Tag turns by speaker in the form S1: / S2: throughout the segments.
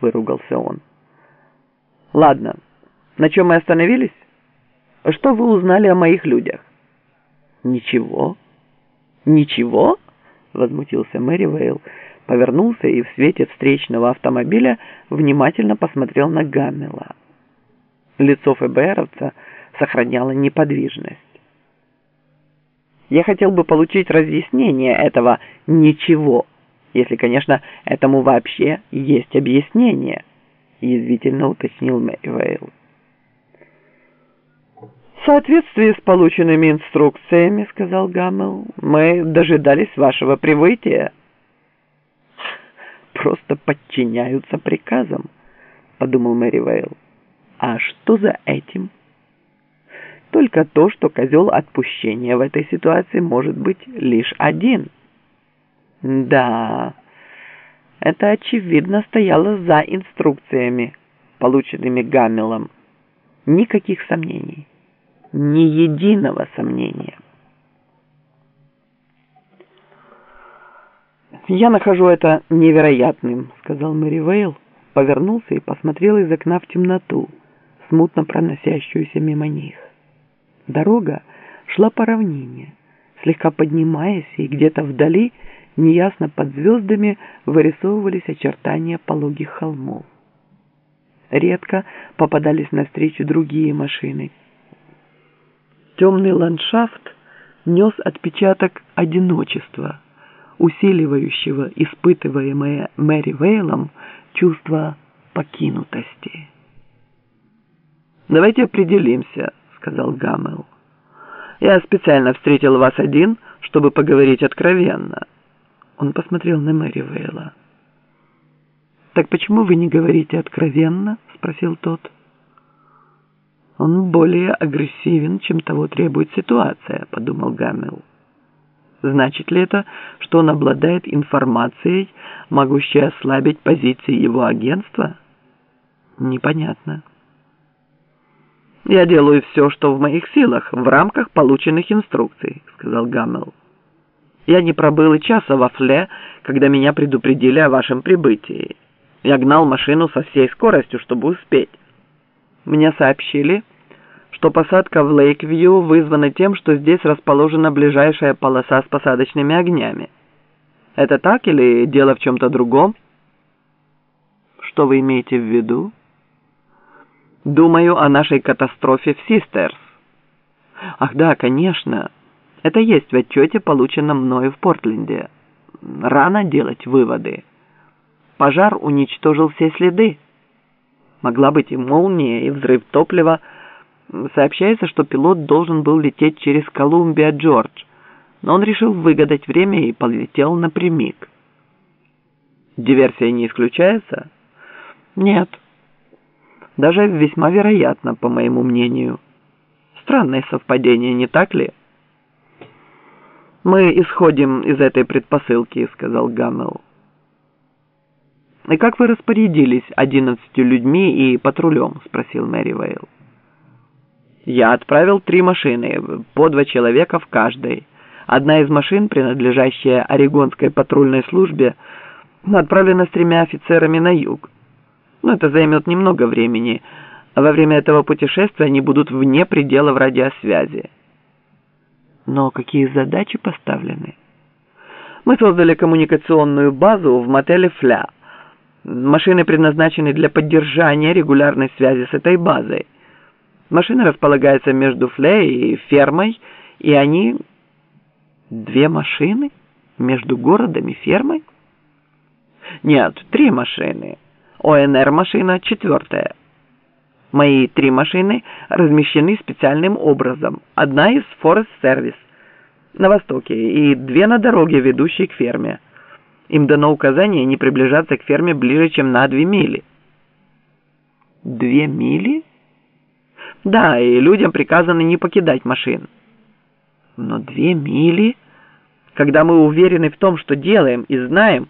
S1: выругался он. Ладно, на чем мы остановились? Что вы узнали о моих людях? Ничего. Ничего? Возмутился Мэри Вейл, повернулся и в свете встречного автомобиля внимательно посмотрел на Гаммела. Лицо ФБРовца сохраняло неподвижность. Я хотел бы получить разъяснение этого «ничего», если, конечно, этому вообще есть объяснение, язвительно уточнил Мэри Вейл. «В соответствии с полученными инструкциями, — сказал Гаммел, — мы дожидались вашего прибытия». «Просто подчиняются приказам», — подумал Мэри Вейл. «А что за этим?» «Только то, что козел отпущения в этой ситуации может быть лишь один». «Да, это очевидно стояло за инструкциями, полученными Гаммелом. Никаких сомнений» ни единого сомнения. «Я нахожу это невероятным», — сказал Мэри Вейл, повернулся и посмотрел из окна в темноту, смутно проносящуюся мимо них. Дорога шла по равнине, слегка поднимаясь, и где-то вдали, неясно под звездами, вырисовывались очертания пологих холмов. Редко попадались навстречу другие машины — Темный ландшафт нес отпечаток одиночества, усиливающего испытываемое Мэри Вейлом чувство покинутости. «Давайте определимся», — сказал Гаммел. «Я специально встретил вас один, чтобы поговорить откровенно». Он посмотрел на Мэри Вейла. «Так почему вы не говорите откровенно?» — спросил тот. Он более агрессивен, чем того требует ситуация, подумал Гаммел. Значит ли это, что он обладает информацией, могущей ослабить позиции его агентства? Непонятно. «Я делаю все, что в моих силах, в рамках полученных инструкций», — сказал Гаммел. «Я не пробыл и часа во фле, когда меня предупредили о вашем прибытии. Я гнал машину со всей скоростью, чтобы успеть. Мне сообщили, что посадка в Лейквью вызвана тем, что здесь расположена ближайшая полоса с посадочными огнями. Это так или дело в чем-то другом? Что вы имеете в виду? Думаю о нашей катастрофе в Систерс. Ах да, конечно. Это есть в отчете, полученном мною в Портленде. Рано делать выводы. Пожар уничтожил все следы. Могла быть и молния, и взрыв топлива, Сообщается, что пилот должен был лететь через Колумбия, Джордж, но он решил выгадать время и полетел напрямик. Диверсия не исключается? Нет. Даже весьма вероятно, по моему мнению. Странное совпадение, не так ли? «Мы исходим из этой предпосылки», — сказал Гаммел. «И как вы распорядились одиннадцатью людьми и патрулем?» — спросил Мэри Вейл. Я отправил три машины, по два человека в каждой. Одна из машин, принадлежащая Орегонской патрульной службе, отправлена с тремя офицерами на юг. Но это займет немного времени, во время этого путешествия они будут вне пределов радиосвязи. Но какие задачи поставлены? Мы создали коммуникационную базу в мотеле «Фля». Машины предназначены для поддержания регулярной связи с этой базой. Машина располагается между Флей и фермой, и они... Две машины? Между городом и фермой? Нет, три машины. ОНР-машина четвертая. Мои три машины размещены специальным образом. Одна из Forest Service на востоке и две на дороге, ведущей к ферме. Им дано указание не приближаться к ферме ближе, чем на две мили. Две мили? Да, и людям приказано не покидать машин. Но две мили, когда мы уверены в том, что делаем, и знаем,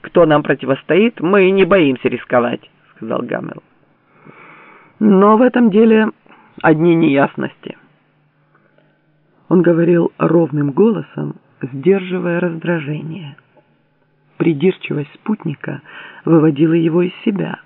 S1: кто нам противостоит, мы не боимся рисковать, сказал Гаммел. Но в этом деле одни неясности. Он говорил ровным голосом, сдерживая раздражение. придирчивость спутника выводила его из себя.